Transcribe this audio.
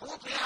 قُطِعَ